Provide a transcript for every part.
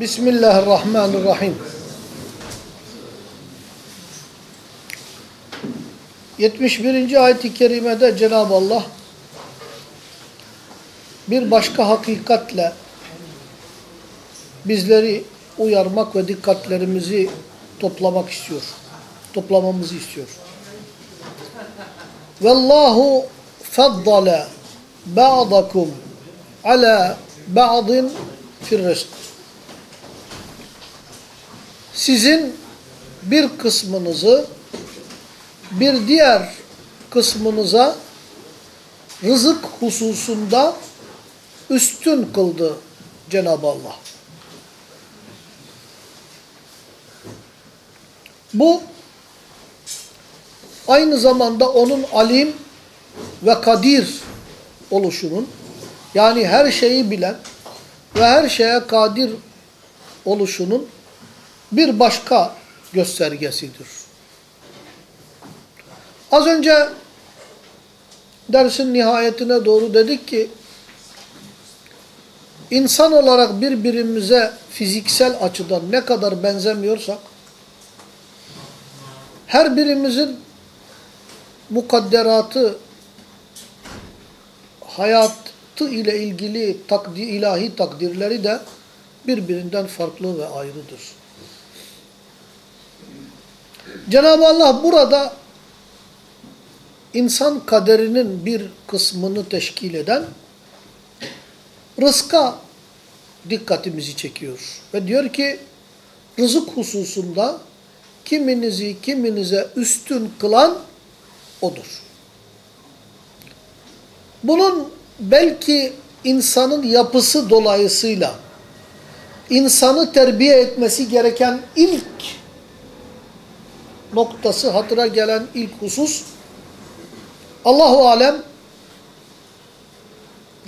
Bismillahirrahmanirrahim. 71. ayet-i kerimede Cenab-ı Allah bir başka hakikatle bizleri uyarmak ve dikkatlerimizi toplamak istiyor. Toplamamızı istiyor. Vallahu faddala ba'dakum ala ba'din fir rizq. Sizin bir kısmınızı bir diğer kısmınıza rızık hususunda üstün kıldı Cenab-ı Allah. Bu aynı zamanda onun alim ve kadir oluşunun yani her şeyi bilen ve her şeye kadir oluşunun bir başka göstergesidir. Az önce dersin nihayetine doğru dedik ki insan olarak birbirimize fiziksel açıdan ne kadar benzemiyorsak her birimizin mukadderatı hayatı ile ilgili takdir, ilahi takdirleri de birbirinden farklı ve ayrıdır. Cenab-ı Allah burada insan kaderinin bir kısmını teşkil eden rızka dikkatimizi çekiyor. Ve diyor ki rızık hususunda kiminizi kiminize üstün kılan odur. Bunun belki insanın yapısı dolayısıyla insanı terbiye etmesi gereken ilk noktası hatıra gelen ilk husus Allahu alem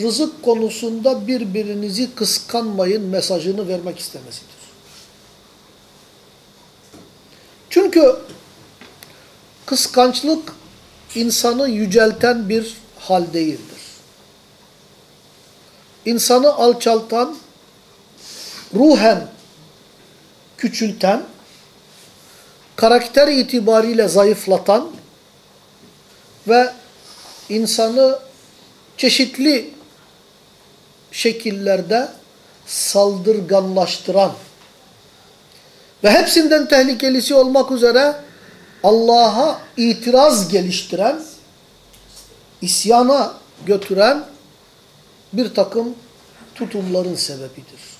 rızık konusunda birbirinizi kıskanmayın mesajını vermek istemesidir. Çünkü kıskançlık insanı yücelten bir hal değildir. İnsanı alçaltan, ruhen küçülten, karakter itibariyle zayıflatan ve insanı çeşitli şekillerde saldırganlaştıran ve hepsinden tehlikelisi olmak üzere Allah'a itiraz geliştiren, isyana götüren bir takım tutumların sebebidir.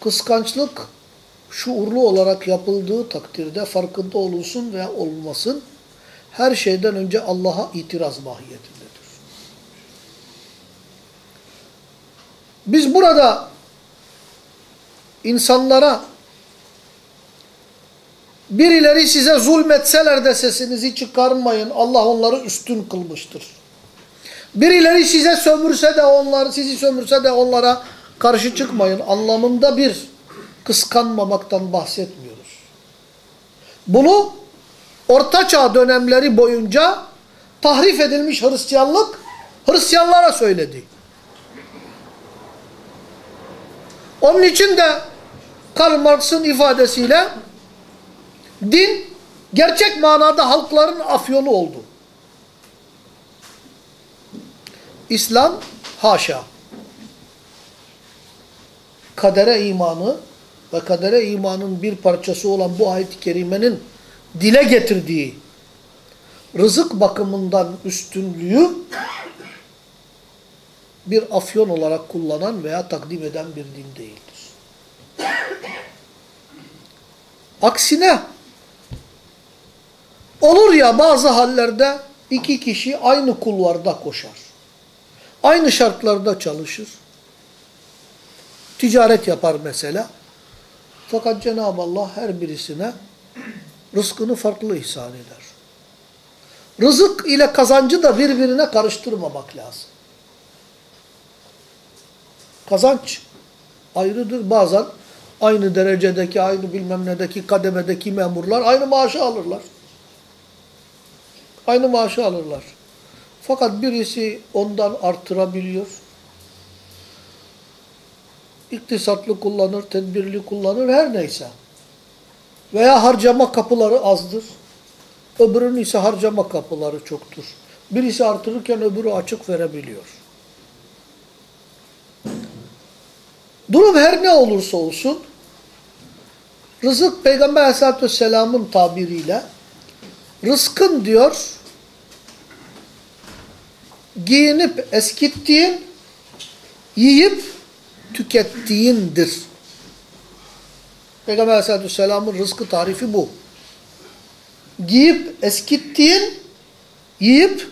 Kıskançlık şuurlu olarak yapıldığı takdirde farkında olunsun veya olmasın her şeyden önce Allah'a itiraz mahiyetindedir. Biz burada insanlara birileri size zulmetseler de sesinizi çıkarmayın. Allah onları üstün kılmıştır. Birileri size sömürse de onları sizi sömürse de onlara karşı çıkmayın anlamında bir kıskanmamaktan bahsetmiyoruz. Bunu Ortaçağ dönemleri boyunca tahrif edilmiş Hristiyanlık Hristiyanlara söyledi. Onun için de Karl Marx'ın ifadesiyle din gerçek manada halkların afyonu oldu. İslam haşa. Kadere imanı ve kadere imanın bir parçası olan bu ayet-i kerimenin dile getirdiği rızık bakımından üstünlüğü bir afyon olarak kullanan veya takdim eden bir din değildir. Aksine olur ya bazı hallerde iki kişi aynı kulvarda koşar. Aynı şartlarda çalışır. Ticaret yapar mesela. Fakat Cenab-ı Allah her birisine rızkını farklı ihsan eder. Rızık ile kazancı da birbirine karıştırmamak lazım. Kazanç ayrıdır. Bazen aynı derecedeki, aynı bilmem nedeki kademedeki memurlar aynı maaşı alırlar. Aynı maaşı alırlar. Fakat birisi ondan artırabiliyor. İktisatlı kullanır, tedbirli kullanır, her neyse. Veya harcama kapıları azdır. Öbürünün ise harcama kapıları çoktur. Birisi artırırken öbürü açık verebiliyor. Durum her ne olursa olsun, rızık Peygamber aleyhissalatü vesselamın tabiriyle, rızkın diyor, giyinip eskittiğin, yiyip tükettiğindir. Peygamber aleyhissalatü vesselamın rızkı tarifi bu. Giyip eskittiğin, yiyip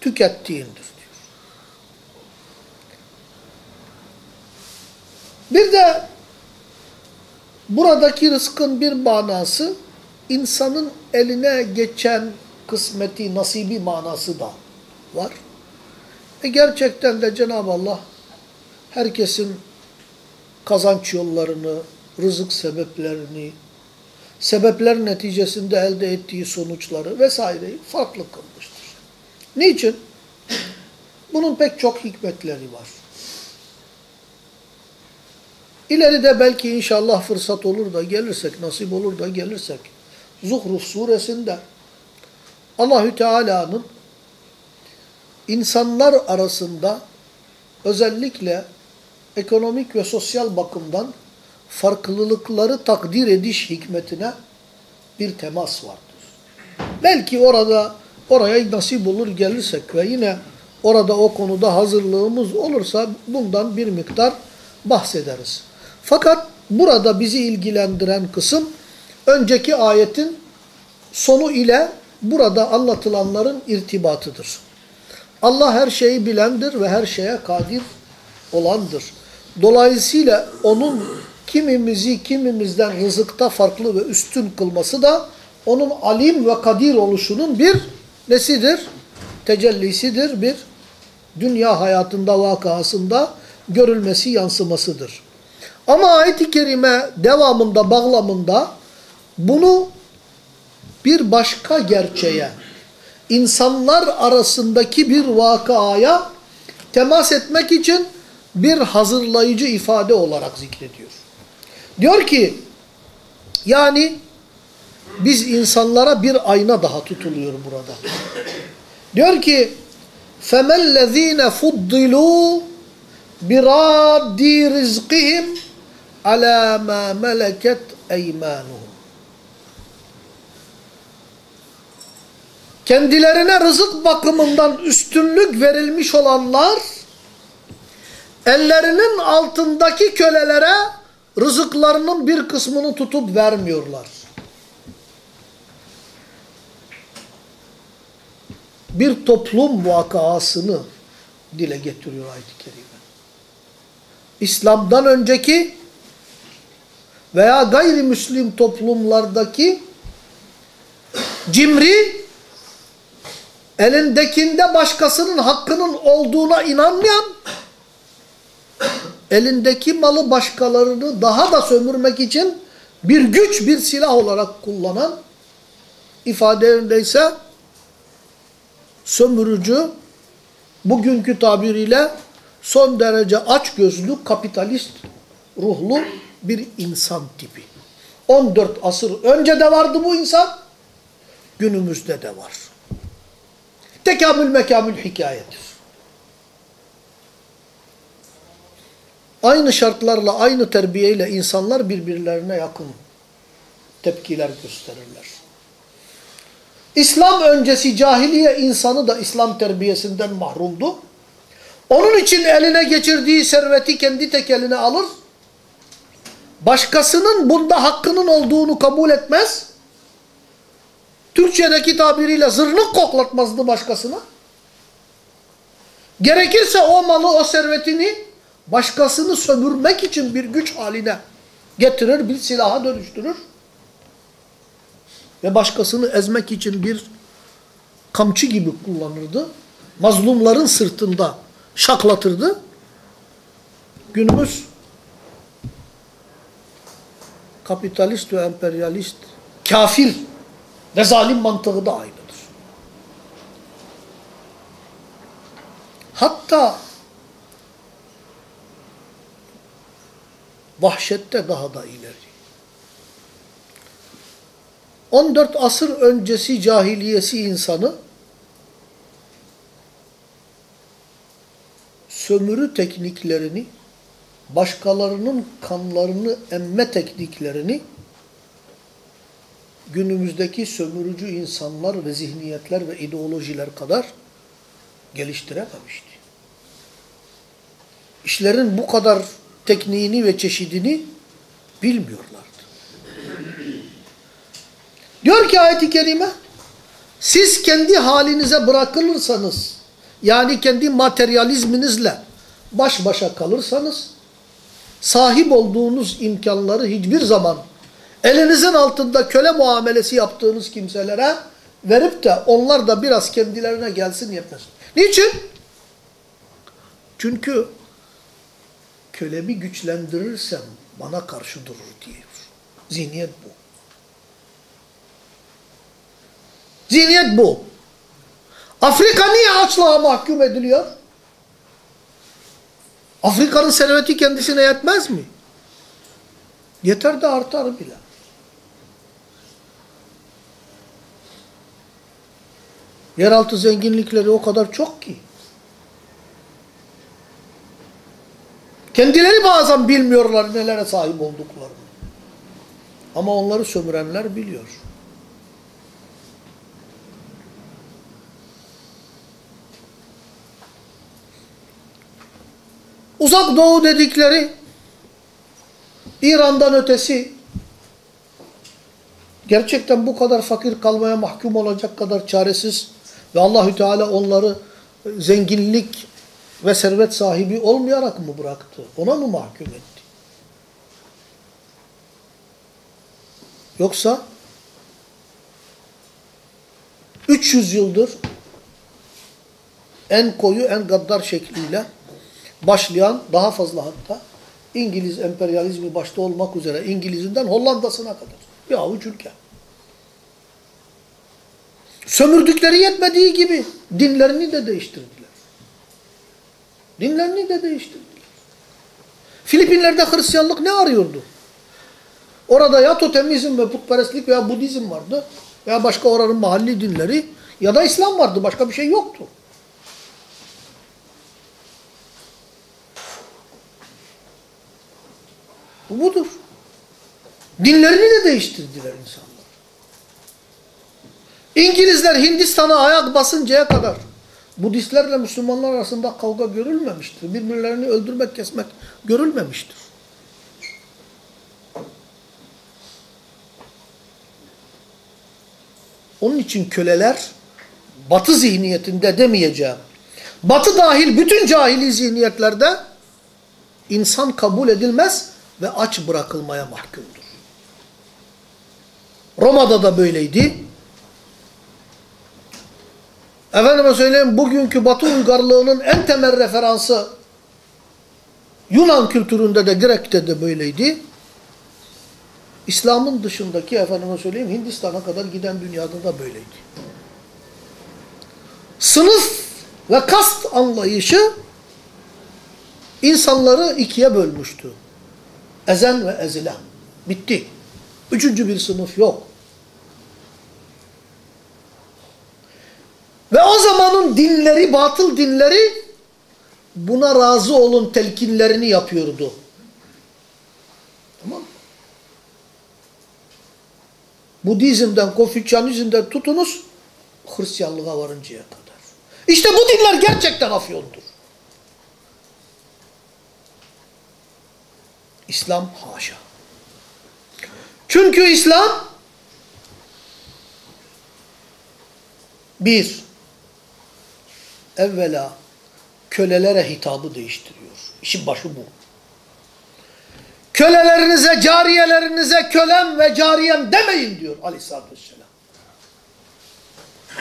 tükettiğindir diyor. Bir de buradaki rızkın bir manası insanın eline geçen kısmeti, nasibi manası da var. Ve gerçekten de Cenab-ı Allah herkesin kazanç yollarını, rızık sebeplerini, sebepler neticesinde elde ettiği sonuçları vesaireyi farklı kılmıştır. Niçin? Bunun pek çok hikmetleri var. İleride belki inşallah fırsat olur da gelirsek, nasip olur da gelirsek, Zuhruf suresinde Allahü Teala'nın insanlar arasında özellikle ekonomik ve sosyal bakımdan farklılıkları takdir ediş hikmetine bir temas vardır. Belki orada oraya nasip olur gelirsek ve yine orada o konuda hazırlığımız olursa bundan bir miktar bahsederiz. Fakat burada bizi ilgilendiren kısım önceki ayetin sonu ile burada anlatılanların irtibatıdır. Allah her şeyi bilendir ve her şeye kadir olandır. Dolayısıyla onun kimimizi kimimizden rızıkta farklı ve üstün kılması da onun alim ve kadir oluşunun bir nesidir? Tecellisidir, bir dünya hayatında vakasında görülmesi, yansımasıdır. Ama ayet-i kerime devamında, bağlamında bunu bir başka gerçeğe, insanlar arasındaki bir vakaya temas etmek için bir hazırlayıcı ifade olarak zikrediyor. Diyor ki, yani biz insanlara bir ayna daha tutuluyor burada. Diyor ki, فَمَنْ الَّذ۪ينَ فُضِّلُوا بِرَادِّ رِزْقِهِمْ عَلَى مَا مَلَكَتْ اَيْمَانُهُمْ Kendilerine rızık bakımından üstünlük verilmiş olanlar, ellerinin altındaki kölelere rızıklarının bir kısmını tutup vermiyorlar. Bir toplum vakasını dile getiriyor ayet-i kerime. İslam'dan önceki veya gayrimüslim toplumlardaki cimri, elindekinde başkasının hakkının olduğuna inanmayan, elindeki malı başkalarını daha da sömürmek için bir güç, bir silah olarak kullanan, ifadelerindeyse sömürücü, bugünkü tabiriyle son derece açgözlü, kapitalist ruhlu bir insan tipi. 14 asır önce de vardı bu insan, günümüzde de var. Tekamül mekamül hikayedir. Aynı şartlarla, aynı terbiyeyle insanlar birbirlerine yakın tepkiler gösterirler. İslam öncesi cahiliye insanı da İslam terbiyesinden mahrumdu. Onun için eline geçirdiği serveti kendi tekeline alır. Başkasının bunda hakkının olduğunu kabul etmez. Türkçedeki tabiriyle zırnık koklatmazdı başkasına. Gerekirse o malı, o servetini başkasını sömürmek için bir güç haline getirir, bir silaha dönüştürür. Ve başkasını ezmek için bir kamçı gibi kullanırdı. Mazlumların sırtında şaklatırdı. Günümüz kapitalist ve emperyalist, kafir ve zalim mantığı da aynıdır. Vahşette daha da ileri. 14 asır öncesi cahiliyesi insanı sömürü tekniklerini, başkalarının kanlarını emme tekniklerini günümüzdeki sömürücü insanlar ve zihniyetler ve ideolojiler kadar geliştirememişti. İşlerin bu kadar tekniğini ve çeşidini bilmiyorlardı. Diyor ki ayet-i kerime, siz kendi halinize bırakılırsanız, yani kendi materyalizminizle baş başa kalırsanız, sahip olduğunuz imkanları hiçbir zaman elinizin altında köle muamelesi yaptığınız kimselere verip de onlar da biraz kendilerine gelsin yetmez. Niçin? Çünkü kölemi güçlendirirsem bana karşı durur diyor. Zihniyet bu. Zihniyet bu. Afrika niye açlığa mahkum ediliyor? Afrika'nın serveti kendisine yetmez mi? Yeter de artar bile. Yeraltı zenginlikleri o kadar çok ki. Kendileri bazen bilmiyorlar nelere sahip olduklarını. Ama onları sömürenler biliyor. Uzak doğu dedikleri İran'dan ötesi gerçekten bu kadar fakir kalmaya mahkum olacak kadar çaresiz ve Allahü Teala onları zenginlik ve servet sahibi olmayarak mı bıraktı? Ona mı mahkum etti? Yoksa 300 yıldır en koyu, en gaddar şekliyle başlayan, daha fazla hatta, İngiliz emperyalizmi başta olmak üzere İngiliz'inden Hollanda'sına kadar bir avuç ülke. Sömürdükleri yetmediği gibi dinlerini de değiştirdiler. Dinlerini de değiştirdiler. Filipinler'de Hristiyanlık ne arıyordu? Orada ya totemizm ve putperestlik veya Budizm vardı veya başka oranın mahalli dinleri ya da İslam vardı. Başka bir şey yoktu. Bu budur. Dinlerini de değiştirdiler insanlar. İngilizler Hindistan'a ayak basıncaya kadar Budistlerle Müslümanlar arasında kavga görülmemiştir. Birbirlerini öldürmek, kesmek görülmemiştir. Onun için köleler batı zihniyetinde demeyeceğim. Batı dahil bütün cahili zihniyetlerde insan kabul edilmez ve aç bırakılmaya mahkumdur. Roma'da da böyleydi. Efendime söyleyeyim bugünkü Batı uygarlığının en temel referansı Yunan kültüründe de Grek'te de böyleydi. İslam'ın dışındaki efendime söyleyeyim Hindistan'a kadar giden dünyada da böyleydi. Sınıf ve kast anlayışı insanları ikiye bölmüştü. Ezen ve ezilen. Bitti. Üçüncü bir sınıf yok. Ve o zamanın dinleri, batıl dinleri buna razı olun telkinlerini yapıyordu. Tamam Budizm'den, Konfüçyanizm'den tutunuz Hristiyanlığa varıncaya kadar. İşte bu dinler gerçekten afyondur. İslam haşa. Çünkü İslam bir, evvela kölelere hitabı değiştiriyor. İşin başı bu. Kölelerinize, cariyelerinize kölem ve cariyem demeyin diyor aleyhissalatü vesselam.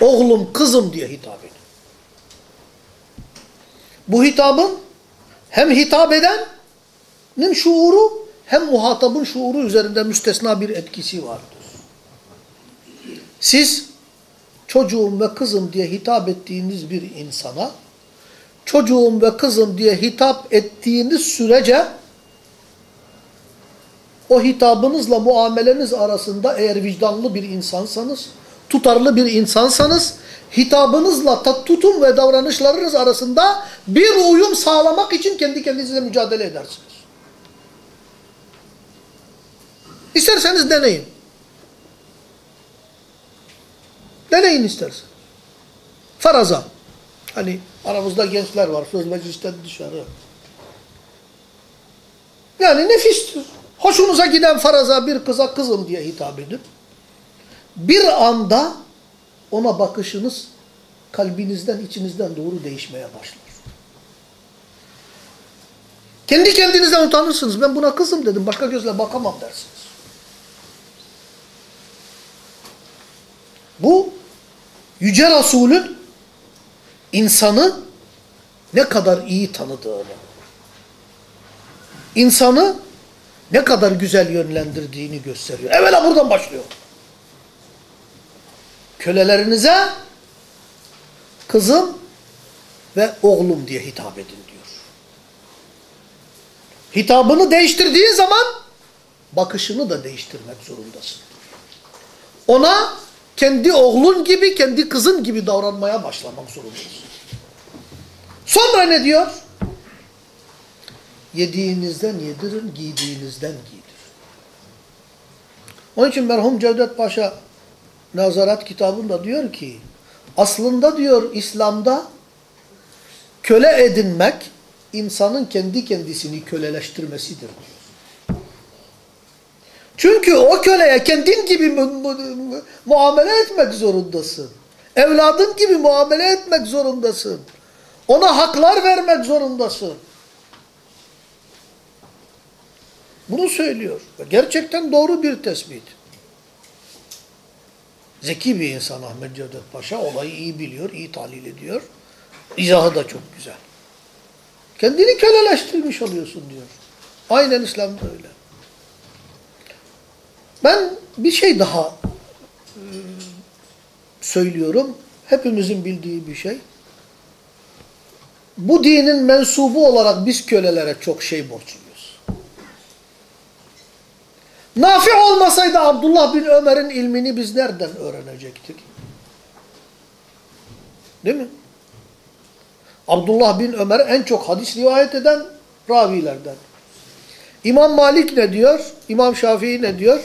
Oğlum, kızım diye hitap edin. Bu hitabın hem hitap edenin şuuru hem muhatabın şuuru üzerinde müstesna bir etkisi vardır. Siz çocuğum ve kızım diye hitap ettiğiniz bir insana çocuğum ve kızım diye hitap ettiğiniz sürece o hitabınızla muameleniz arasında eğer vicdanlı bir insansanız, tutarlı bir insansanız, hitabınızla tutum ve davranışlarınız arasında bir uyum sağlamak için kendi kendinize mücadele edersiniz. İsterseniz deneyin. Deneyin istersen. Faraza. Hani aramızda gençler var. Söz meclisten dışarı. Yani nefistir. Hoşunuza giden faraza bir kıza kızım diye hitap edip bir anda ona bakışınız kalbinizden, içinizden doğru değişmeye başlar. Kendi kendinizden utanırsınız. Ben buna kızım dedim. Başka gözle bakamam dersiniz. Bu Yüce Resul'ün insanı ne kadar iyi tanıdığını, insanı ne kadar güzel yönlendirdiğini gösteriyor. Evvela buradan başlıyor. Kölelerinize kızım ve oğlum diye hitap edin diyor. Hitabını değiştirdiğin zaman bakışını da değiştirmek zorundasın. Ona kendi oğlun gibi, kendi kızın gibi davranmaya başlamak zorundasın. Sonra ne diyor? Yediğinizden yedirin, giydiğinizden giydirin. Onun için merhum Cevdet Paşa Nazarat kitabında diyor ki, aslında diyor İslam'da köle edinmek insanın kendi kendisini köleleştirmesidir diyor. Çünkü o köleye kendin gibi mu mu muamele etmek zorundasın. Evladın gibi muamele etmek zorundasın. Ona haklar vermek zorundasın. Bunu söylüyor. Gerçekten doğru bir tespit. Zeki bir insan Ahmet Cevdet Paşa. Olayı iyi biliyor, iyi tahlil ediyor. İzahı da çok güzel. Kendini köleleştirmiş oluyorsun diyor. Aynen İslam'da öyle. Ben bir şey daha e, söylüyorum. Hepimizin bildiği bir şey. Bu dinin mensubu olarak biz kölelere çok şey borçluyuz. Nafi olmasaydı Abdullah bin Ömer'in ilmini biz nereden öğrenecektik? Değil mi? Abdullah bin Ömer en çok hadis rivayet eden ravilerden. İmam Malik ne diyor? İmam Şafii ne diyor?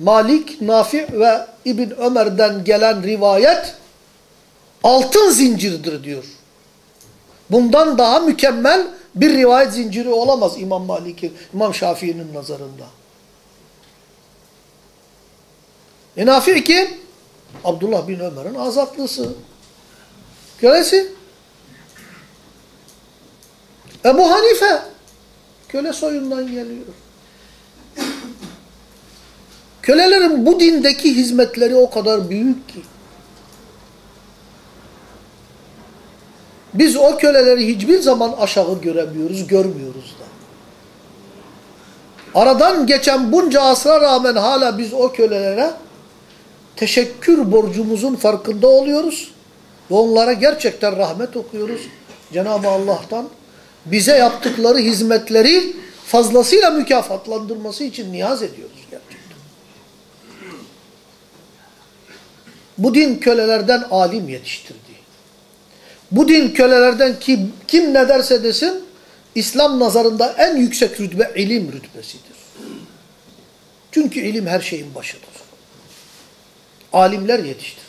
Malik, Nafi ve İbn Ömer'den gelen rivayet altın zincirdir diyor. Bundan daha mükemmel bir rivayet zinciri olamaz İmam Malik'in, İmam Şafii'nin nazarında. E Nafi kim? Abdullah bin Ömer'in azatlısı. Kölesi. Ebu Hanife. Köle soyundan geliyor. Kölelerin bu dindeki hizmetleri o kadar büyük ki. Biz o köleleri hiçbir zaman aşağı göremiyoruz, görmüyoruz da. Aradan geçen bunca asra rağmen hala biz o kölelere teşekkür borcumuzun farkında oluyoruz. Ve onlara gerçekten rahmet okuyoruz. Cenab-ı Allah'tan bize yaptıkları hizmetleri fazlasıyla mükafatlandırması için niyaz ediyoruz gerçekten. Bu din kölelerden alim yetiştirdi. Bu din kölelerden kim, kim ne derse desin, İslam nazarında en yüksek rütbe ilim rütbesidir. Çünkü ilim her şeyin başıdır. Alimler yetiştirdi.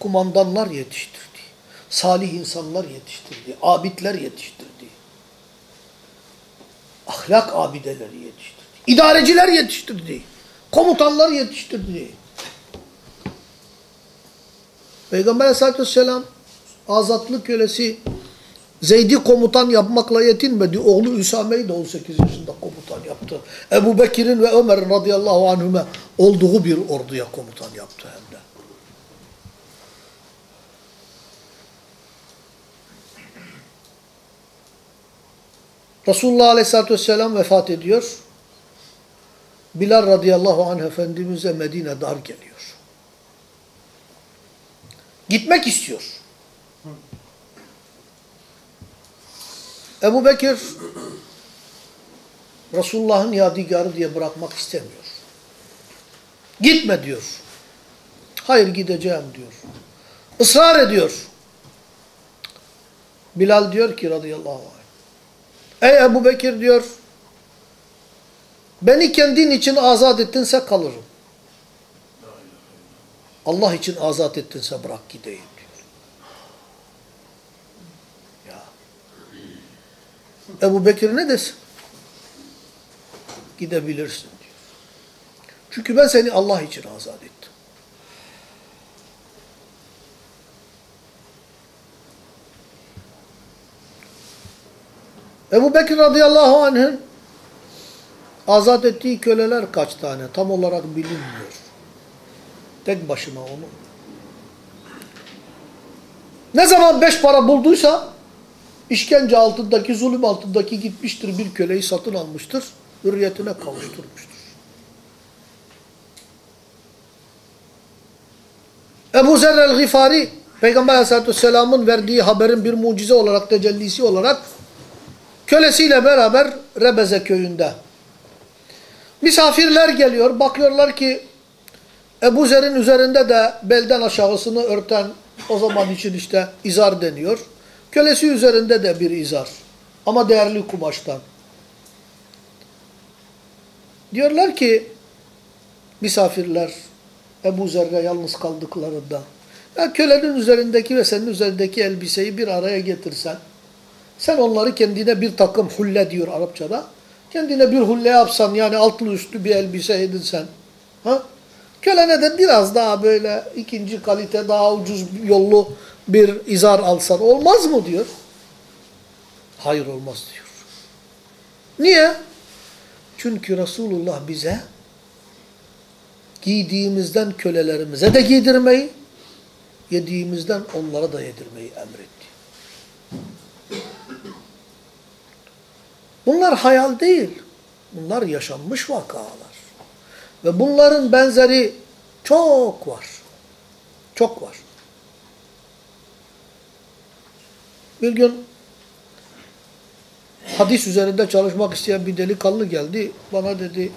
Kumandanlar yetiştirdi. Salih insanlar yetiştirdi. Abidler yetiştirdi. Ahlak abideleri yetiştirdi. İdareciler yetiştirdi. Komutanlar yetiştirdi. Peygamber aleyhissalatü vesselam azatlık kölesi Zeyd'i komutan yapmakla yetinmedi. Oğlu Üsame'yi de 18 yaşında komutan yaptı. Ebu Bekir'in ve Ömer'in radıyallahu anhüme olduğu bir orduya komutan yaptı hem de. Resulullah aleyhissalatü vesselam vefat ediyor. Bilal radıyallahu anh Efendimiz'e Medine dar geliyor. Gitmek istiyor. Ebu Bekir Resulullah'ın yadigarı diye bırakmak istemiyor. Gitme diyor. Hayır gideceğim diyor. Israr ediyor. Bilal diyor ki radıyallahu anh. Ey Ebu Bekir diyor. Beni kendin için azat ettinse kalırım. Allah için azat ettinse bırak gideyim diyor. Ya. Ebu Bekir ne desin? Gidebilirsin diyor. Çünkü ben seni Allah için azat ettim. Ebu Bekir radıyallahu anh'ın azat ettiği köleler kaç tane tam olarak bilinmiyor. Tek başına onu. Ne zaman beş para bulduysa işkence altındaki, zulüm altındaki gitmiştir bir köleyi satın almıştır. Hürriyetine kavuşturmuştur. Ebu Zer el-Gifari Peygamber aleyhissalatü vesselamın verdiği haberin bir mucize olarak, tecellisi olarak kölesiyle beraber Rebeze köyünde. Misafirler geliyor. Bakıyorlar ki Ebu Zer'in üzerinde de belden aşağısını örten o zaman için işte izar deniyor. Kölesi üzerinde de bir izar. Ama değerli kumaştan. Diyorlar ki misafirler Ebu Zer'le yalnız kaldıklarında ya kölenin üzerindeki ve senin üzerindeki elbiseyi bir araya getirsen sen onları kendine bir takım hulle diyor Arapçada. Kendine bir hulle yapsan yani altlı üstlü bir elbise edinsen. Ha? Kölene de biraz daha böyle ikinci kalite daha ucuz yollu bir izar alsan olmaz mı diyor. Hayır olmaz diyor. Niye? Çünkü Resulullah bize giydiğimizden kölelerimize de giydirmeyi, yediğimizden onlara da yedirmeyi emretti. Bunlar hayal değil. Bunlar yaşanmış vakalar. Ve bunların benzeri çok var. Çok var. Bir gün hadis üzerinde çalışmak isteyen bir delikanlı geldi. Bana dedi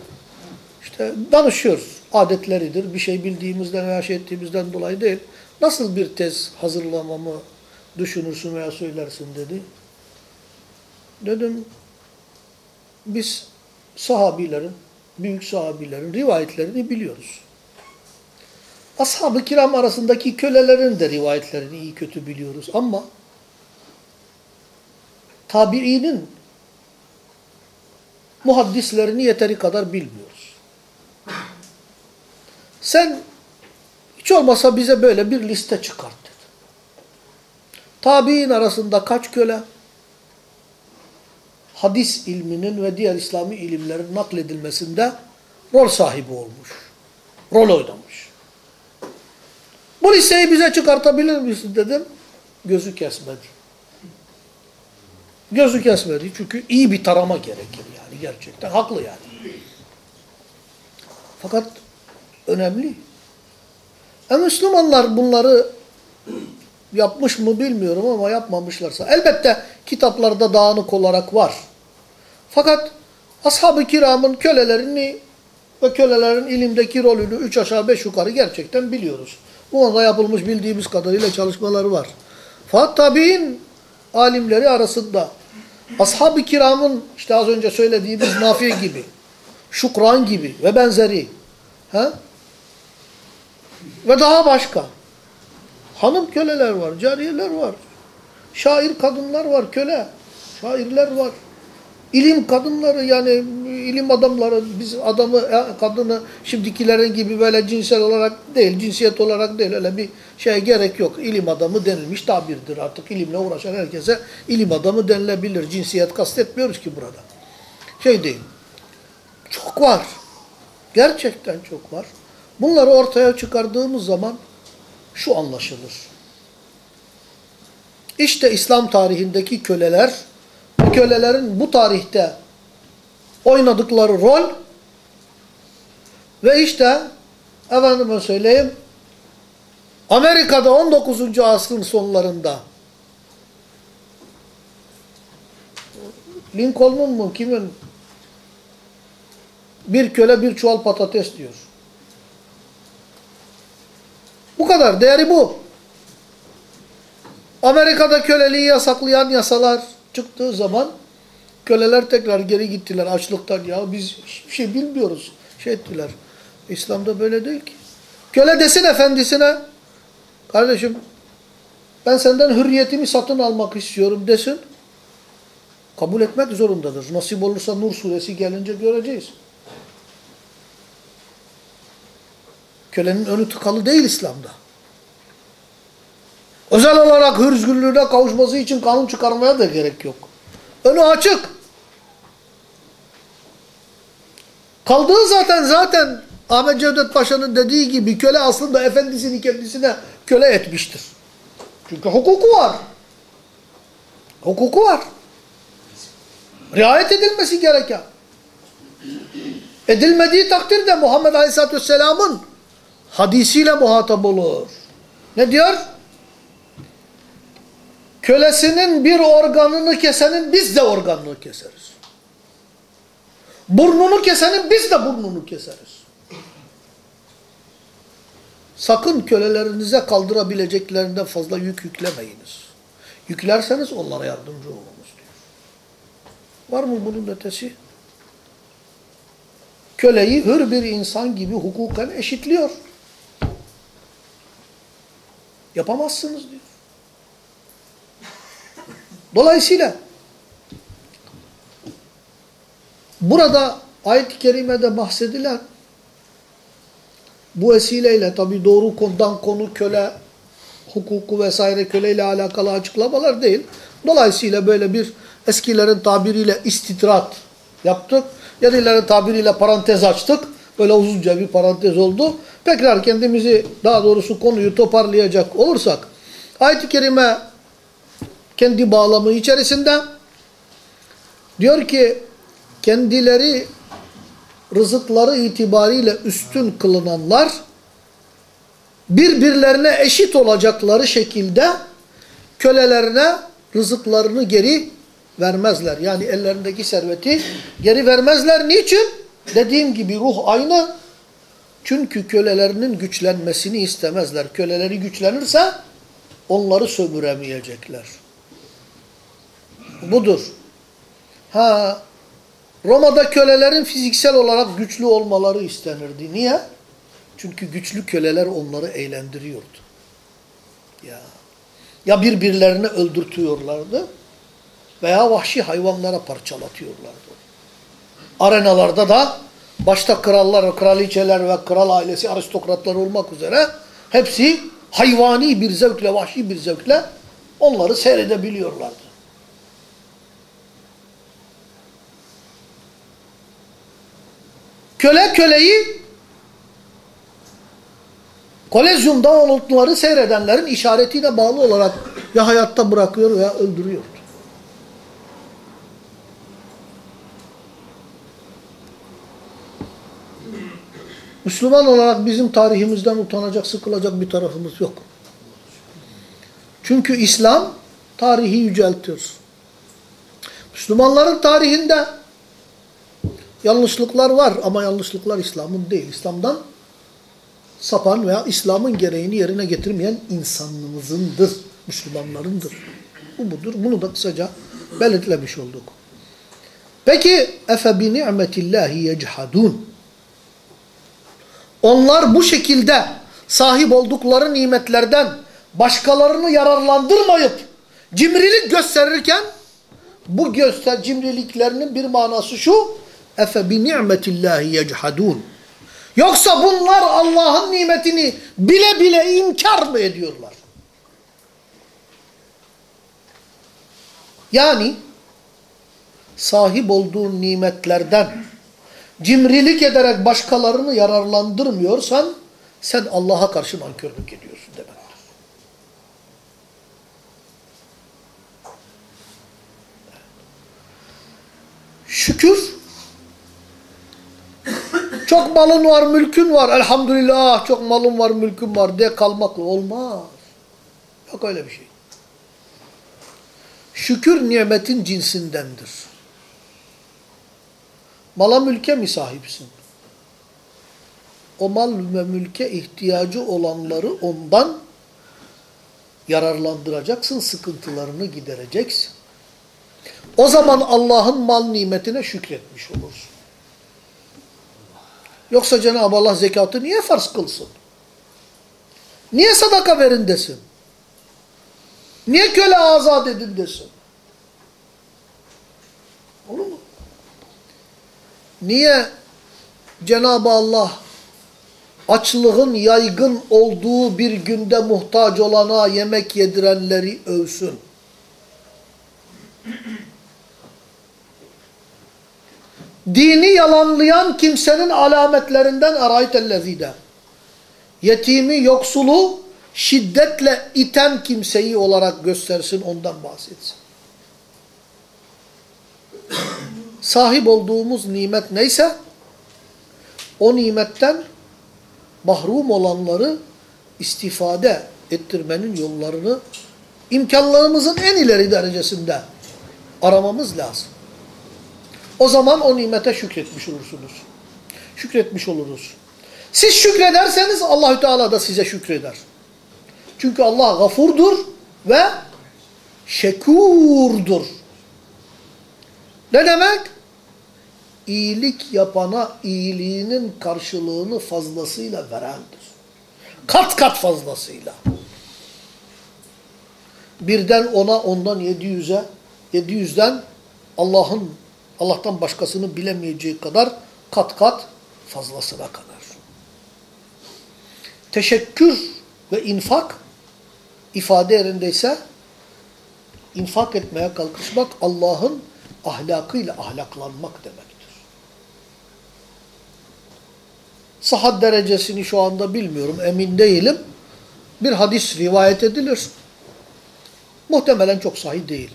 işte danışıyoruz. Adetleridir. Bir şey bildiğimizden veya şey ettiğimizden dolayı değil. Nasıl bir tez hazırlamamı düşünürsün veya söylersin dedi. Dedim biz sahabilerin, büyük sahabilerin rivayetlerini biliyoruz. Ashab-ı kiram arasındaki kölelerin de rivayetlerini iyi kötü biliyoruz ama tabiinin muhaddislerini yeteri kadar bilmiyoruz. Sen hiç olmasa bize böyle bir liste çıkart dedi. Tabi'in arasında kaç köle? Hadis ilminin ve diğer İslami ilimlerin nakledilmesinde rol sahibi olmuş. Rol oynamış. Bu listeyi bize çıkartabilir misin dedim. Gözü kesmedi. Gözü kesmedi çünkü iyi bir tarama gerekir yani gerçekten. Haklı yani. Fakat önemli. E Müslümanlar bunları yapmış mı bilmiyorum ama yapmamışlarsa. Elbette kitaplarda dağınık olarak var. Fakat ashab-ı kiramın kölelerini ve kölelerin ilimdeki rolünü üç aşağı beş yukarı gerçekten biliyoruz. Bu anda yapılmış bildiğimiz kadarıyla çalışmaları var. Fakat tabi'in alimleri arasında ashab-ı kiramın işte az önce söylediğimiz Nafi gibi, Şukran gibi ve benzeri ha? ve daha başka hanım köleler var, cariyeler var, şair kadınlar var, köle, şairler var. İlim kadınları yani ilim adamları biz adamı e, kadını şimdikilerin gibi böyle cinsel olarak değil cinsiyet olarak değil öyle bir şey gerek yok. İlim adamı denilmiş tabirdir artık ilimle uğraşan herkese ilim adamı denilebilir. Cinsiyet kastetmiyoruz ki burada. Şey değil. Çok var. Gerçekten çok var. Bunları ortaya çıkardığımız zaman şu anlaşılır. İşte İslam tarihindeki köleler kölelerin bu tarihte oynadıkları rol ve işte efendime söyleyeyim Amerika'da 19. asrın sonlarında Lincoln'un mu kimin Bir köle bir çuval patates diyor. Bu kadar. Değeri bu. Amerika'da köleliği yasaklayan yasalar çıktığı zaman köleler tekrar geri gittiler açlıktan. Ya biz hiçbir şey bilmiyoruz. Şey ettiler. İslam'da böyle değil ki. Köle desin efendisine kardeşim ben senden hürriyetimi satın almak istiyorum desin. Kabul etmek zorundadır. Nasip olursa Nur suresi gelince göreceğiz. Kölenin önü tıkalı değil İslam'da. Özel olarak özgürlüğüne kavuşması için kanun çıkarmaya da gerek yok. Önü açık. Kaldığı zaten zaten Ahmet Cevdet Paşa'nın dediği gibi köle aslında efendisini kendisine köle etmiştir. Çünkü hukuku var. Hukuku var. Riayet edilmesi gereken. Edilmediği takdirde Muhammed Aleyhisselatü Vesselam'ın hadisiyle muhatap olur. Ne diyor? Kölesinin bir organını kesenin biz de organını keseriz. Burnunu kesenin biz de burnunu keseriz. Sakın kölelerinize kaldırabileceklerinden fazla yük yüklemeyiniz. Yüklerseniz onlara yardımcı olunuz diyor. Var mı bunun ötesi? Köleyi hür bir insan gibi hukuken eşitliyor. Yapamazsınız diyor. Dolayısıyla burada ayet-i kerimede bahsedilen bu vesileyle tabi doğru konudan konu köle hukuku vesaire köleyle alakalı açıklamalar değil. Dolayısıyla böyle bir eskilerin tabiriyle istitrat yaptık. Yenilerin tabiriyle parantez açtık. Böyle uzunca bir parantez oldu. Tekrar kendimizi daha doğrusu konuyu toparlayacak olursak ayet-i kerime kendi bağlamı içerisinde diyor ki kendileri rızıkları itibariyle üstün kılınanlar birbirlerine eşit olacakları şekilde kölelerine rızıklarını geri vermezler. Yani ellerindeki serveti geri vermezler. Niçin? Dediğim gibi ruh aynı. Çünkü kölelerinin güçlenmesini istemezler. Köleleri güçlenirse onları sömüremeyecekler. Budur. Ha Roma'da kölelerin fiziksel olarak güçlü olmaları istenirdi. Niye? Çünkü güçlü köleler onları eğlendiriyordu. Ya ya birbirlerini öldürtüyorlardı veya vahşi hayvanlara parçalatıyorlardı. Arenalarda da başta krallar, kraliçeler ve kral ailesi aristokratlar olmak üzere hepsi hayvani bir zevkle, vahşi bir zevkle onları seyredebiliyorlardı. Köle köleyi kolezyumda onları seyredenlerin işaretiyle bağlı olarak ya hayatta bırakıyor veya öldürüyor. Müslüman olarak bizim tarihimizden utanacak, sıkılacak bir tarafımız yok. Çünkü İslam tarihi yüceltir. Müslümanların tarihinde yanlışlıklar var ama yanlışlıklar İslam'ın değil. İslam'dan sapan veya İslam'ın gereğini yerine getirmeyen insanlığımızındır, Müslümanlarındır. Bu budur. Bunu da kısaca belirtlemiş olduk. Peki efe bi ni'metillahi yechadun. Onlar bu şekilde sahip oldukları nimetlerden başkalarını yararlandırmayıp cimrilik gösterirken bu göster cimriliklerinin bir manası şu efe bi ni'metillahi yechadun. Yoksa bunlar Allah'ın nimetini bile bile inkar mı ediyorlar? Yani sahip olduğun nimetlerden cimrilik ederek başkalarını yararlandırmıyorsan sen Allah'a karşı nankörlük ediyorsun demektir. Şükür çok malın var, mülkün var. Elhamdülillah çok malım var, mülküm var diye kalmakla olmaz. Yok öyle bir şey. Şükür nimetin cinsindendir. Mala mülke mi sahipsin? o mal ve mülke ihtiyacı olanları ondan yararlandıracaksın, sıkıntılarını gidereceksin. O zaman Allah'ın mal nimetine şükretmiş olursun. Yoksa Cenab-ı Allah zekatı niye farz kılsın? Niye sadaka verin desin? Niye köle azat edin desin? Olur mu? Niye Cenab-ı Allah açlığın yaygın olduğu bir günde muhtaç olana yemek yedirenleri övsün? Dini yalanlayan kimsenin alametlerinden araytellezide. Yetimi, yoksulu şiddetle iten kimseyi olarak göstersin, ondan bahsetsin. Sahip olduğumuz nimet neyse, o nimetten mahrum olanları istifade ettirmenin yollarını imkanlarımızın en ileri derecesinde aramamız lazım. O zaman o nimete şükretmiş olursunuz. Şükretmiş oluruz. Siz şükrederseniz Allahü Teala da size şükreder. Çünkü Allah gafurdur ve şekurdur. Ne demek? İyilik yapana iyiliğinin karşılığını fazlasıyla verendir. Kat kat fazlasıyla. Birden ona, ondan 700'e, 700'den Allah'ın Allah'tan başkasını bilemeyeceği kadar kat kat fazlasına kadar. Teşekkür ve infak ifade yerindeyse infak etmeye kalkışmak Allah'ın ahlakıyla ahlaklanmak demektir. Sahat derecesini şu anda bilmiyorum, emin değilim. Bir hadis rivayet edilir. Muhtemelen çok sahih değil.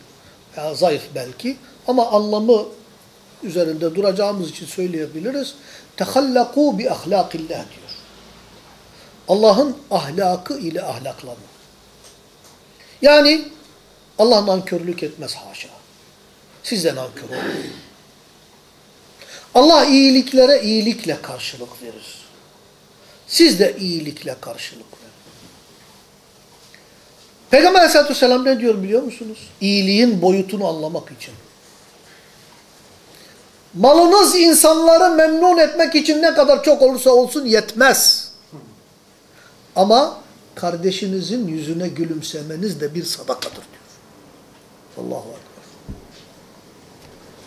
Ya zayıf belki. Ama anlamı üzerinde duracağımız için söyleyebiliriz. Tehallakû bi ahlakillah diyor. Allah'ın ahlakı ile ahlaklanın. Yani Allah nankörlük etmez haşa. Siz de nankör olun. Allah iyiliklere iyilikle karşılık verir. Siz de iyilikle karşılık verin. Peygamber aleyhissalatü vesselam ne diyor biliyor musunuz? İyiliğin boyutunu anlamak için. Malınız insanları memnun etmek için ne kadar çok olursa olsun yetmez. Ama kardeşinizin yüzüne gülümsemeniz de bir sadakadır diyor. Allahu Ekber.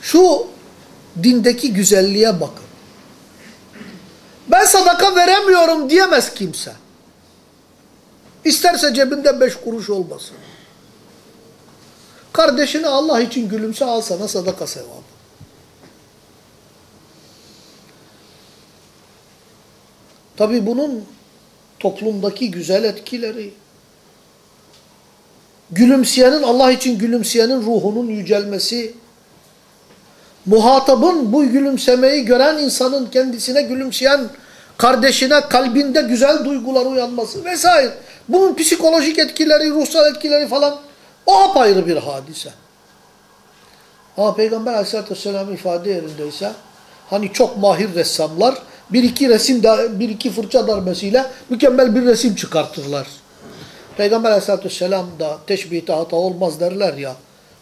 Şu dindeki güzelliğe bakın. Ben sadaka veremiyorum diyemez kimse. İsterse cebinde beş kuruş olmasın. Kardeşine Allah için gülümse al sana sadaka sevabı. Tabi bunun toplumdaki güzel etkileri, gülümseyenin, Allah için gülümseyenin ruhunun yücelmesi, muhatabın bu gülümsemeyi gören insanın kendisine gülümseyen kardeşine kalbinde güzel duygular uyanması vesaire. Bunun psikolojik etkileri, ruhsal etkileri falan o apayrı bir hadise. Ama Peygamber aleyhissalatü vesselam ifade yerindeyse hani çok mahir ressamlar bir iki resim, bir iki fırça darbesiyle mükemmel bir resim çıkartırlar. Peygamber aleyhissalatü vesselam da teşbihte hata olmaz derler ya,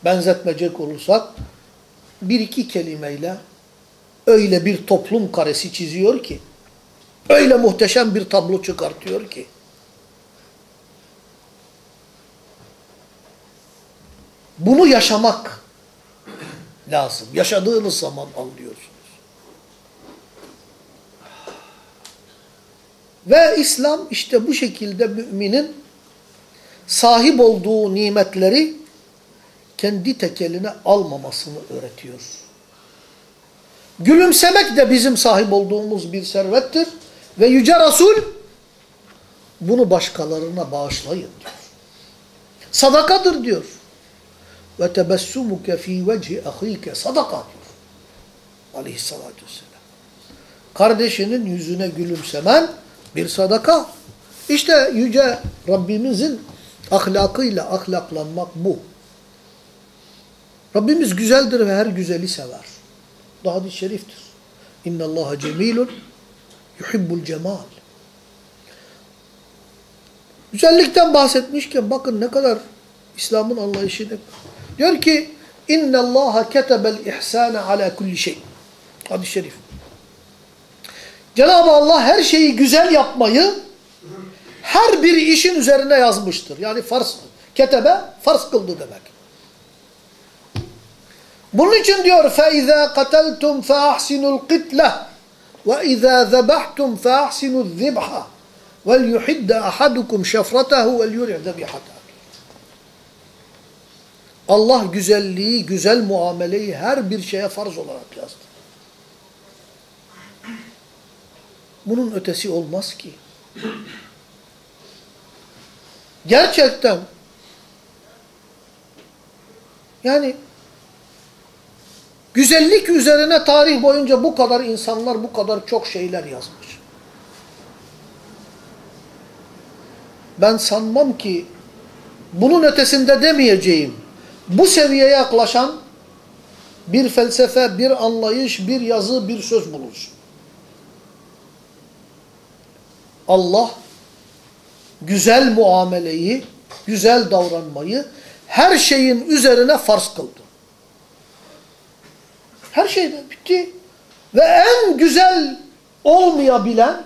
benzetmecek olursak, bir iki kelimeyle öyle bir toplum karesi çiziyor ki, öyle muhteşem bir tablo çıkartıyor ki, bunu yaşamak lazım. Yaşadığınız zaman anlıyorsunuz. Ve İslam işte bu şekilde müminin sahip olduğu nimetleri kendi tekeline almamasını öğretiyor. Gülümsemek de bizim sahip olduğumuz bir servettir. Ve Yüce Resul bunu başkalarına bağışlayın diyor. Sadakadır diyor. Ve tebessumuke fi veci ahike sadaka diyor. Aleyhissalatü vesselam. Kardeşinin yüzüne gülümsemen bir sadaka. İşte Yüce Rabbimizin ahlakıyla ahlaklanmak bu. Rabbimiz güzeldir ve her güzeli sever. Bu hadis-i şeriftir. İnna Allah cemilun Yuhibbul cemal. Güzellikten bahsetmişken bakın ne kadar İslam'ın anlayışı ne. Diyor ki inna Allah ketebel ihsane ala kulli şey. Hadis-i şerif. Cenab-ı Allah her şeyi güzel yapmayı her bir işin üzerine yazmıştır. Yani farz, ketebe farz kıldı demek. Bunun için diyor فَاِذَا قَتَلْتُمْ فَاَحْسِنُوا الْقِتْلَةِ وَاِذَا ذَبَحْتُمْ فَاَحْسِنُوا الذِّبْحَ وَلْيُحِدَّ أَحَدُكُمْ شَفْرَتَهُ وَلْيُرِعْ ذَبِحَتَهُ Allah güzelliği, güzel muameleyi her bir şeye farz olarak yazdı. Bunun ötesi olmaz ki. Gerçekten yani güzellik üzerine tarih boyunca bu kadar insanlar bu kadar çok şeyler yazmış. Ben sanmam ki bunun ötesinde demeyeceğim. Bu seviyeye yaklaşan bir felsefe, bir anlayış, bir yazı, bir söz bulursun. Allah güzel muameleyi, güzel davranmayı her şeyin üzerine farz kıldı. Her şeyde bitti. Ve en güzel olmayabilen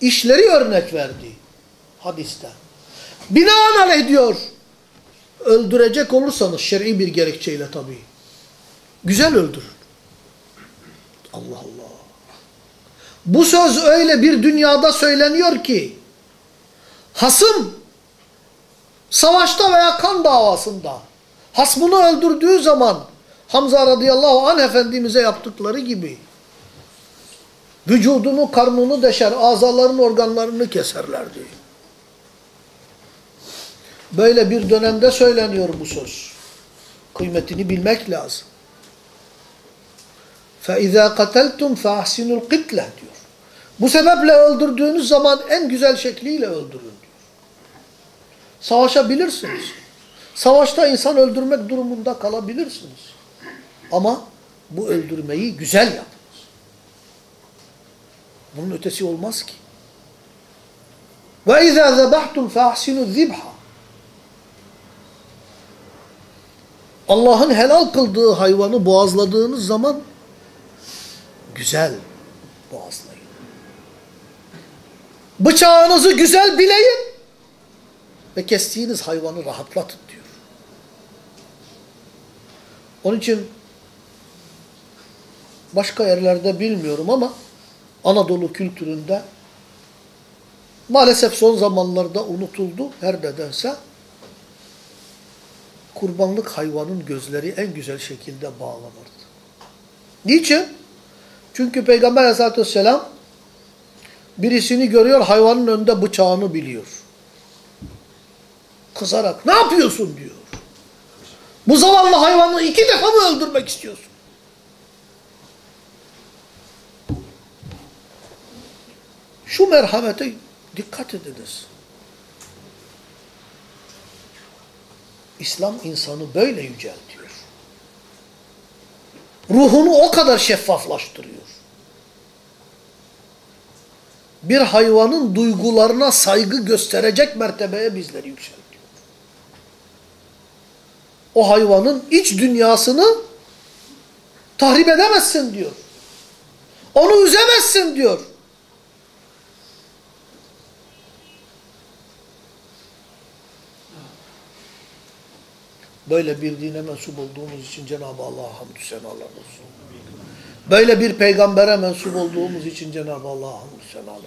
işleri örnek verdi hadiste. Binaenaleyh diyor, öldürecek olursanız şer'i bir gerekçeyle tabii. Güzel öldürün. Allah Allah. Bu söz öyle bir dünyada söyleniyor ki, hasım savaşta veya kan davasında hasmını öldürdüğü zaman Hamza radıyallahu anh efendimize yaptıkları gibi vücudunu, karnını deşer, azaların organlarını keserlerdi. Böyle bir dönemde söyleniyor bu söz. Kıymetini bilmek lazım. فَاِذَا قَتَلْتُمْ فَاحْسِنُوا الْقِتْلَ diyor. Bu sebeple öldürdüğünüz zaman en güzel şekliyle öldürün diyor. Savaşabilirsiniz. Savaşta insan öldürmek durumunda kalabilirsiniz. Ama bu öldürmeyi güzel yapınız. Bunun ötesi olmaz ki. وَاِذَا ذَبَحْتُمْ فَاحْسِنُوا الذِّبْحَ Allah'ın helal kıldığı hayvanı boğazladığınız zaman güzel boğazlayın. Bıçağınızı güzel bileyin ve kestiğiniz hayvanı rahatlatın diyor. Onun için başka yerlerde bilmiyorum ama Anadolu kültüründe maalesef son zamanlarda unutuldu her nedense kurbanlık hayvanın gözleri en güzel şekilde bağlanırdı. Niçin? Çünkü Peygamber aleyhissalatü vesselam birisini görüyor hayvanın önünde bıçağını biliyor. Kızarak ne yapıyorsun diyor. Bu zavallı hayvanı iki defa mı öldürmek istiyorsun? Şu merhamete dikkat ediniz. İslam insanı böyle yüceltiyor. Ruhunu o kadar şeffaflaştırıyor. Bir hayvanın duygularına saygı gösterecek mertebeye bizleri yükseltiyor. O hayvanın iç dünyasını tahrip edemezsin diyor. Onu üzemezsin diyor. Böyle bir dine mensup olduğumuz için Cenab-ı Allah'a hamdü senalar olsun. Böyle bir peygambere mensup olduğumuz için Cenab-ı Allah'a hamdü senalar.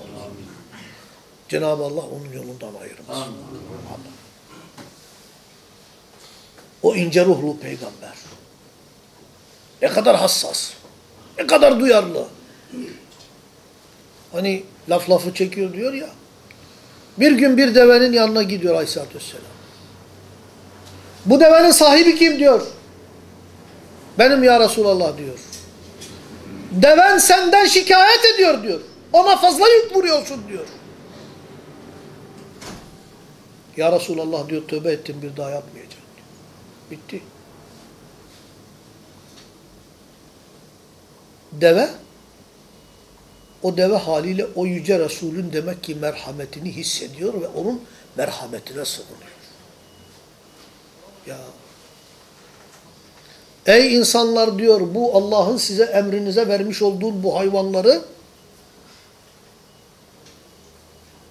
Cenab-ı Allah onun yolundan ayırmasın. O ince ruhlu peygamber. Ne kadar hassas. Ne kadar duyarlı. Hani laf lafı çekiyor diyor ya. Bir gün bir devenin yanına gidiyor Aleyhisselatü Vesselam. Bu devenin sahibi kim diyor. Benim ya Resulallah diyor. Deven senden şikayet ediyor diyor. Ona fazla yük vuruyorsun diyor. Ya Resulallah diyor tövbe ettim bir daha yapmayacağım diyor. Bitti. Deve o deve haliyle o yüce Resulün demek ki merhametini hissediyor ve onun merhametine sığınıyor. Ya Ey insanlar diyor bu Allah'ın size emrinize vermiş olduğu bu hayvanları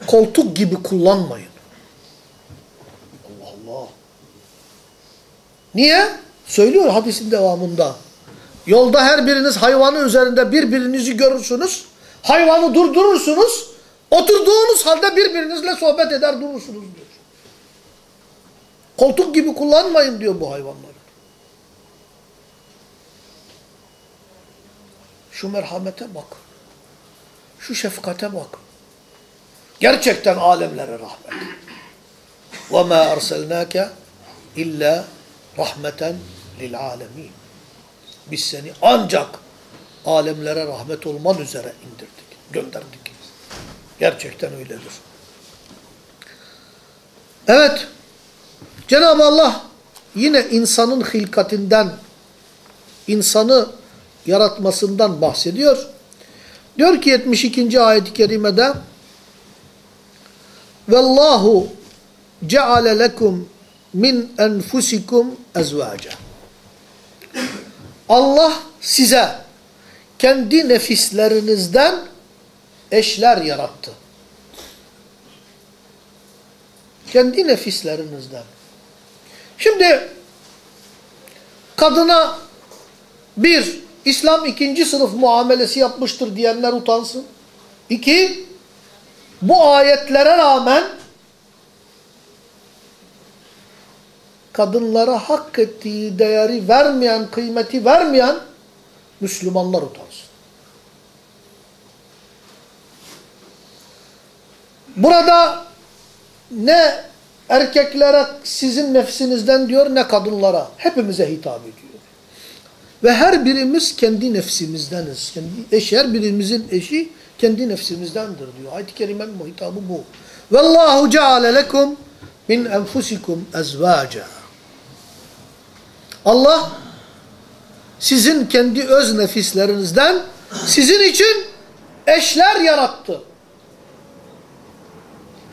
koltuk gibi kullanmayın. Allah Allah. Niye? Söylüyor hadisin devamında. Yolda her biriniz hayvanı üzerinde birbirinizi görürsünüz. Hayvanı durdurursunuz. Oturduğunuz halde birbirinizle sohbet eder durursunuz diyor. Koltuk gibi kullanmayın diyor bu hayvanları. Şu merhamete bak. Şu şefkate bak. Gerçekten alemlere rahmet. وَمَا أَرْسَلْنَاكَ اِلَّا رَحْمَةً لِلْعَالَمِينَ Biz seni ancak alemlere rahmet olman üzere indirdik, gönderdik. Gerçekten öyledir. Evet, Cenab-ı Allah yine insanın hilkatinden, insanı yaratmasından bahsediyor. Diyor ki 72. ayet-i kerimede Vallahu ceale lekum min enfusikum ezvaca. Allah size kendi nefislerinizden eşler yarattı. Kendi nefislerinizden. Şimdi kadına bir, İslam ikinci sınıf muamelesi yapmıştır diyenler utansın. İki, bu ayetlere rağmen kadınlara hak ettiği değeri vermeyen, kıymeti vermeyen Müslümanlar utansın. Burada ne erkeklere sizin nefsinizden diyor ne kadınlara. Hepimize hitap ediyor. Ve her birimiz kendi nefsimizdeniz. Kendi eş, her birimizin eşi kendi nefsimizdendir diyor. Ayet-i Kerime'nin hitabı bu. Vallahu ceale lekum min enfusikum ezvaca. Allah sizin kendi öz nefislerinizden sizin için eşler yarattı.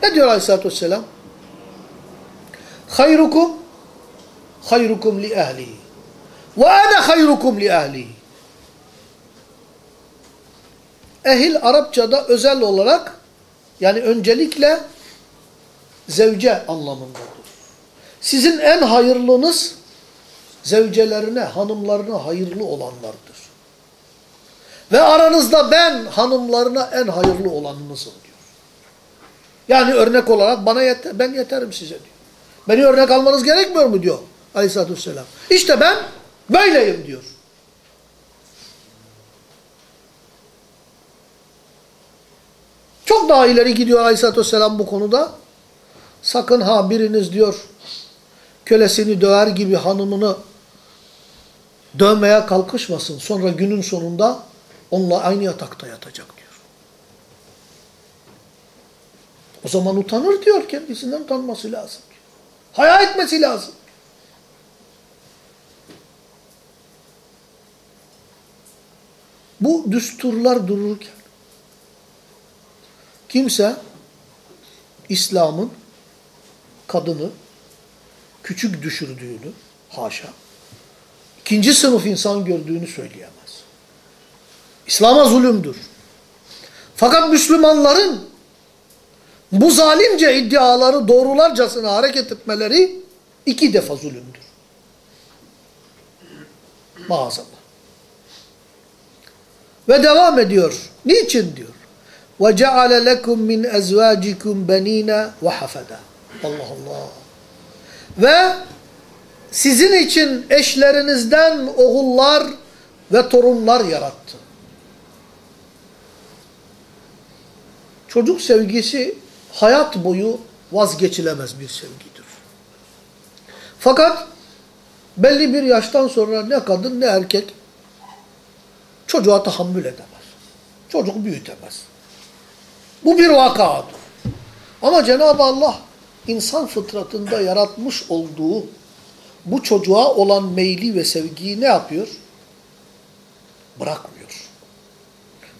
Ne diyor Aleyhisselatü Vesselam? Hayrukum hayrukum li ehlihi ve ana hayrukum li ehlihi. Ehil Arapçada özel olarak yani öncelikle zevce anlamındadır. Sizin en hayırlınız zevcelerine, hanımlarına hayırlı olanlardır. Ve aranızda ben hanımlarına en hayırlı olanınızım diyor. Yani örnek olarak bana yeter, ben yeterim size diyor. Beni örnek almanız gerekmiyor mu diyor aleyhissalatü vesselam. İşte ben böyleyim diyor. Çok daha ileri gidiyor aleyhissalatü vesselam bu konuda. Sakın ha biriniz diyor kölesini döver gibi hanımını dövmeye kalkışmasın. Sonra günün sonunda onunla aynı yatakta yatacak diyor. O zaman utanır diyor. Kendisinden utanması lazım. Haya etmesi lazım. Bu düsturlar dururken kimse İslam'ın kadını küçük düşürdüğünü, haşa, ikinci sınıf insan gördüğünü söyleyemez. İslam'a zulümdür. Fakat Müslümanların bu zalimce iddiaları doğrularcasına hareket etmeleri iki defa zulümdür. Maazallah. Ve devam ediyor. Niçin diyor? وَجَعَلَ لَكُمْ مِنْ اَزْوَاجِكُمْ بَن۪ينَ وَحَفَدًا Allah Allah. Ve sizin için eşlerinizden oğullar ve torunlar yarattı. Çocuk sevgisi hayat boyu vazgeçilemez bir sevgidir. Fakat belli bir yaştan sonra ne kadın ne erkek çocuğa tahammül edemez. Çocuk büyütemez. Bu bir vakadır. Ama Cenab-ı Allah insan fıtratında yaratmış olduğu bu çocuğa olan meyli ve sevgiyi ne yapıyor? Bırakmıyor.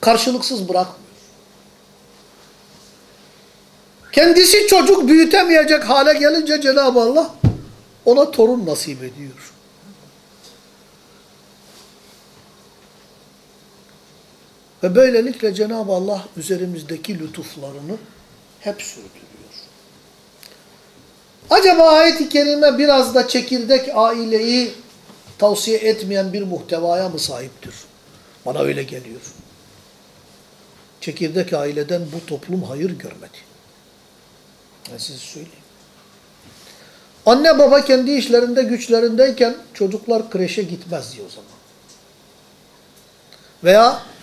Karşılıksız bırakmıyor. Kendisi çocuk büyütemeyecek hale gelince Cenab-ı Allah ona torun nasip ediyor. Ve böylelikle Cenab-ı Allah üzerimizdeki lütuflarını hep sürdürüyor. Acaba ayet-i kerime biraz da çekirdek aileyi tavsiye etmeyen bir muhtevaya mı sahiptir? Bana öyle geliyor. Çekirdek aileden bu toplum hayır görmedi. Ben size söyleyeyim. Anne baba kendi işlerinde güçlerindeyken çocuklar kreşe gitmez diyor o zaman. Veya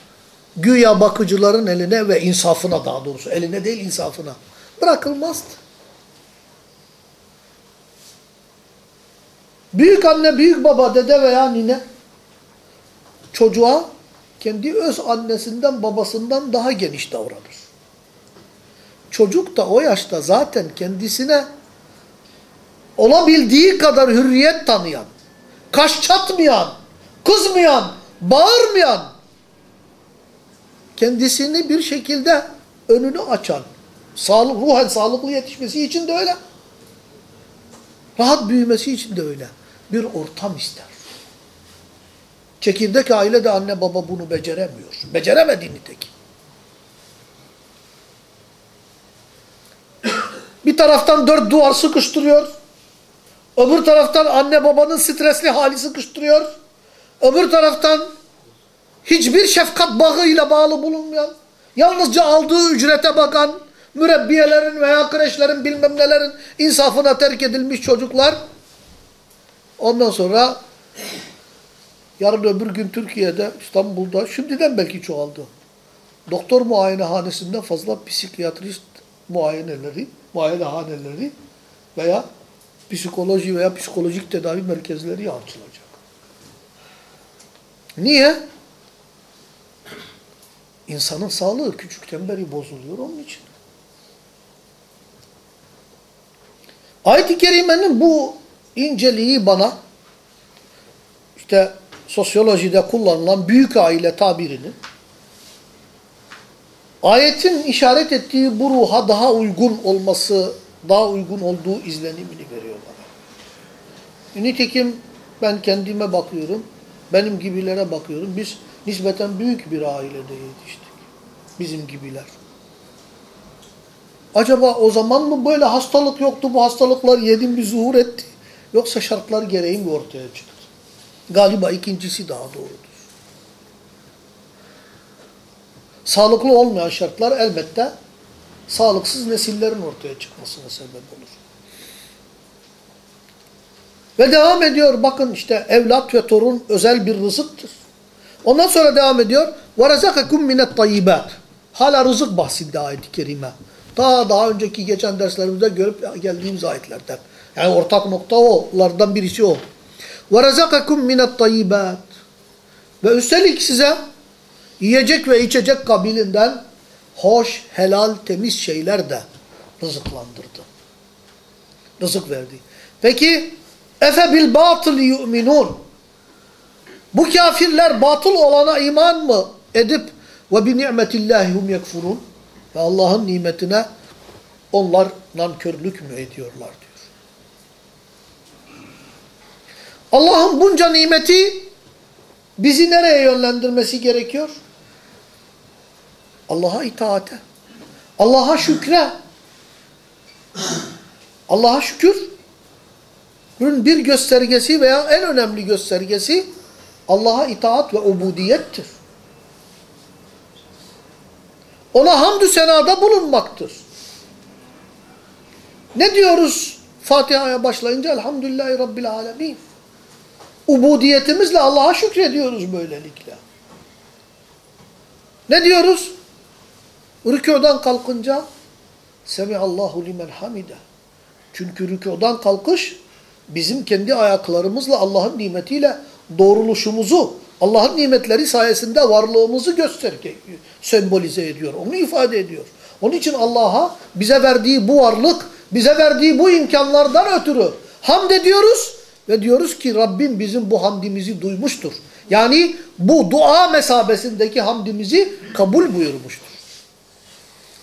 güya bakıcıların eline ve insafına daha doğrusu eline değil insafına bırakılmazdı. Büyük anne, büyük baba, dede veya nine çocuğa kendi öz annesinden babasından daha geniş davranır. Çocuk da o yaşta zaten kendisine olabildiği kadar hürriyet tanıyan, kaş çatmayan, kızmayan, bağırmayan, kendisini bir şekilde önünü açan, sağlık, ruhen sağlıklı yetişmesi için de öyle. Rahat büyümesi için de öyle. Bir ortam ister. Çekirdek aile de anne baba bunu beceremiyor. Beceremedi nitekim. Bir taraftan dört duvar sıkıştırıyor. Öbür taraftan anne babanın stresli hali sıkıştırıyor. Öbür taraftan hiçbir şefkat bağıyla bağlı bulunmayan, yalnızca aldığı ücrete bakan, mürebbiyelerin veya kreşlerin bilmem nelerin insafına terk edilmiş çocuklar. Ondan sonra yarın öbür gün Türkiye'de, İstanbul'da, şimdiden belki çoğaldı. Doktor muayenehanesinden fazla psikiyatrist muayeneleri, muayenehaneleri veya psikoloji veya psikolojik tedavi merkezleri açılacak. Niye? İnsanın sağlığı küçükten beri bozuluyor onun için. Ayet-i Kerime'nin bu inceliği bana işte sosyolojide kullanılan büyük aile tabirini ayetin işaret ettiği bu ruha daha uygun olması, daha uygun olduğu izlenimini veriyor bana. Nitekim ben kendime bakıyorum, benim gibilere bakıyorum. Biz nispeten büyük bir ailede yetiştik Bizim gibiler. Acaba o zaman mı böyle hastalık yoktu, bu hastalıklar yedim bir zuhur etti? Yoksa şartlar gereği mi ortaya çıktı? Galiba ikincisi daha doğrudur. Sağlıklı olmayan şartlar elbette sağlıksız nesillerin ortaya çıkmasına sebep olur. Ve devam ediyor bakın işte evlat ve torun özel bir rızıktır. Ondan sonra devam ediyor. وَرَزَقَكُمْ مِنَ الطَّيِّبَاتِ Hala rızık bahsinde ayet-i kerime. Ta daha önceki geçen derslerimizde görüp geldiğimiz ayetlerden. Yani ortak nokta olardan birisi o. وَرَزَقَكُمْ مِنَ الطَّيِّبَاتِ Ve üstelik size yiyecek ve içecek kabilinden hoş, helal, temiz şeyler de rızıklandırdı. Rızık verdi. Peki efe bil batıl yu'minun bu kafirler batıl olana iman mı edip ve bi ni'metillahi hum yekfurun ve Allah'ın nimetine onlar nankörlük mü ediyorlar diyor. Allah'ın bunca nimeti bizi nereye yönlendirmesi gerekiyor? Allah'a itaate. Allah'a şükre. Allah'a şükür. Bunun bir göstergesi veya en önemli göstergesi Allah'a itaat ve ubudiyettir. Ona hamdü senada bulunmaktır. Ne diyoruz Fatiha'ya başlayınca? Elhamdülillahi Rabbil Alemin. Ubudiyetimizle Allah'a şükrediyoruz böylelikle. Ne diyoruz? Rükudan kalkınca Semihallahu limen hamide. Çünkü rükudan kalkış bizim kendi ayaklarımızla Allah'ın nimetiyle doğruluşumuzu, Allah'ın nimetleri sayesinde varlığımızı gösterge, sembolize ediyor. Onu ifade ediyor. Onun için Allah'a bize verdiği bu varlık, bize verdiği bu imkanlardan ötürü hamd ediyoruz ve diyoruz ki Rabbim bizim bu hamdimizi duymuştur. Yani bu dua mesabesindeki hamdimizi kabul buyurmuştur.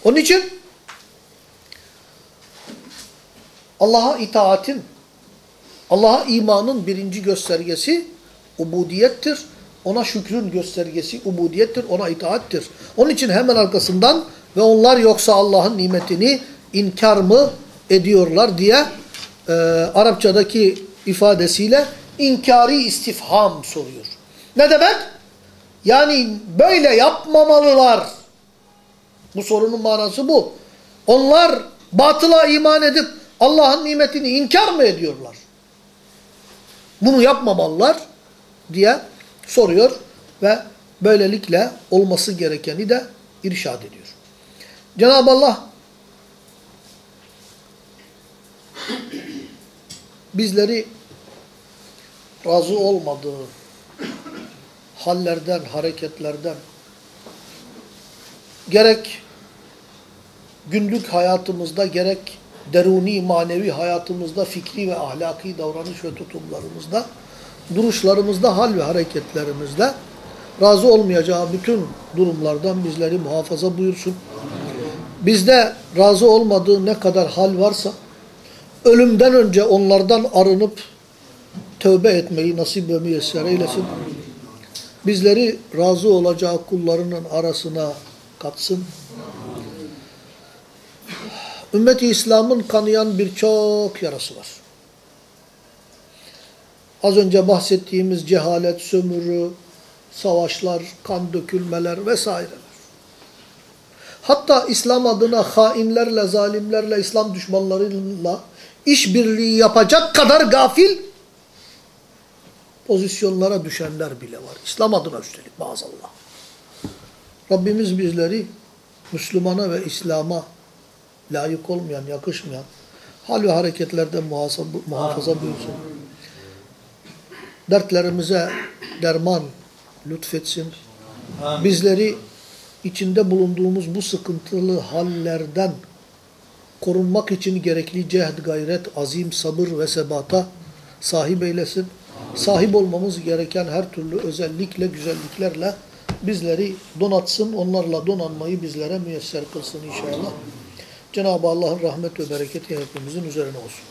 Onun için Allah'a itaatin, Allah'a imanın birinci göstergesi ubudiyettir. Ona şükrün göstergesi ubudiyettir, ona itaattir. Onun için hemen arkasından ve onlar yoksa Allah'ın nimetini inkar mı ediyorlar diye e, Arapçadaki ifadesiyle inkari istifham soruyor. Ne demek? Yani böyle yapmamalılar. Bu sorunun manası bu. Onlar batıla iman edip Allah'ın nimetini inkar mı ediyorlar? Bunu yapmamalılar diye soruyor ve böylelikle olması gerekeni de irşad ediyor. Cenab-ı Allah bizleri razı olmadığı hallerden, hareketlerden gerek günlük hayatımızda gerek deruni manevi hayatımızda fikri ve ahlaki davranış ve tutumlarımızda duruşlarımızda hal ve hareketlerimizde razı olmayacağı bütün durumlardan bizleri muhafaza buyursun. Bizde razı olmadığı ne kadar hal varsa ölümden önce onlardan arınıp tövbe etmeyi nasip ve müyesser eylesin. Bizleri razı olacağı kullarının arasına katsın. Ümmeti İslam'ın kanayan birçok yarası var. Az önce bahsettiğimiz cehalet, sömürü, savaşlar, kan dökülmeler vesaireler. Hatta İslam adına hainlerle, zalimlerle, İslam düşmanlarıyla işbirliği yapacak kadar gafil pozisyonlara düşenler bile var. İslam adına üstelik maazallah. Rabbimiz bizleri Müslümana ve İslam'a layık olmayan, yakışmayan hal ve hareketlerde muhafaza, muhafaza buyursun. Dertlerimize derman lütfetsin. Bizleri içinde bulunduğumuz bu sıkıntılı hallerden korunmak için gerekli cehd, gayret, azim, sabır ve sebata sahip eylesin. Sahip olmamız gereken her türlü özellikle, güzelliklerle bizleri donatsın. Onlarla donanmayı bizlere müyesser kılsın inşallah. Cenab-ı Allah'ın rahmet ve bereketi hepimizin üzerine olsun.